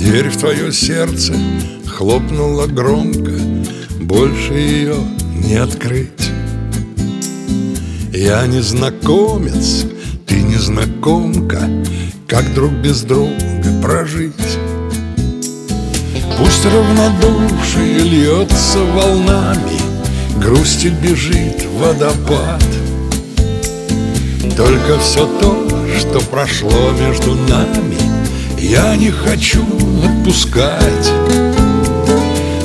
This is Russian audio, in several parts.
Дверь в твое сердце хлопнула громко Больше ее не открыть Я незнакомец, ты незнакомка Как друг без друга прожить? Пусть равнодушие льется волнами Грустит бежит водопад Только все то, что прошло между нами Я не хочу отпускать.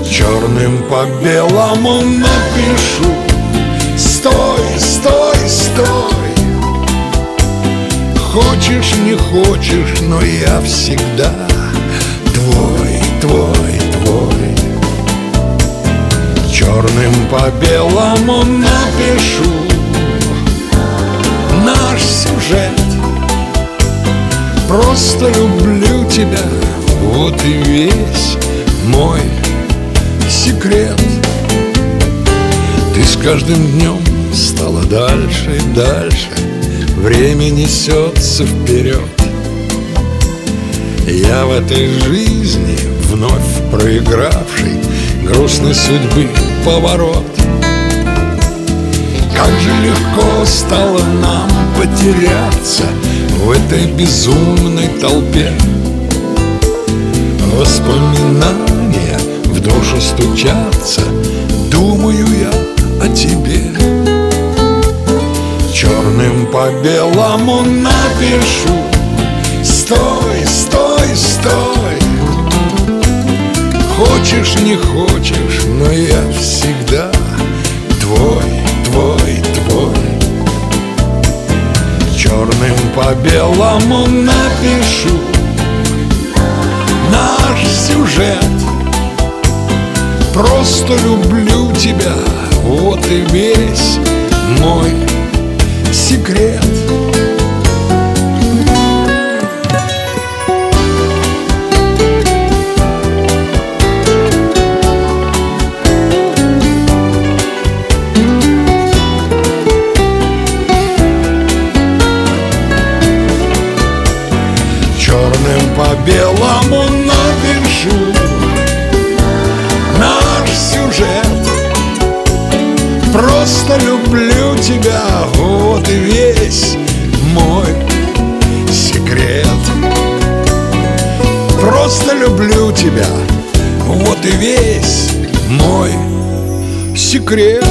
Черным по белому напишу. Стой, стой, стой. Хочешь, не хочешь, но я всегда Твой, твой, твой. Черным по белому напишу. Наш сюжет. Просто люблю тебя. Вот и весь мой секрет. Ты с каждым днем стала дальше и дальше. Время несется вперед. Я в этой жизни вновь проигравший Грустной судьбы поворот. Как же легко стало нам потеряться В этой безумной толпе Воспоминания в душу стучатся Думаю я о тебе. Черным по белому напишу Стой, стой, стой! Хочешь, не хочешь, но я всегда Твой, твой, твой. Черным по белому напишу сюжет Просто люблю тебя Вот и весь мой секрет. Черным по белому Люблю тебя. Вот и весь мой секрет. Просто люблю тебя. Вот и весь мой секрет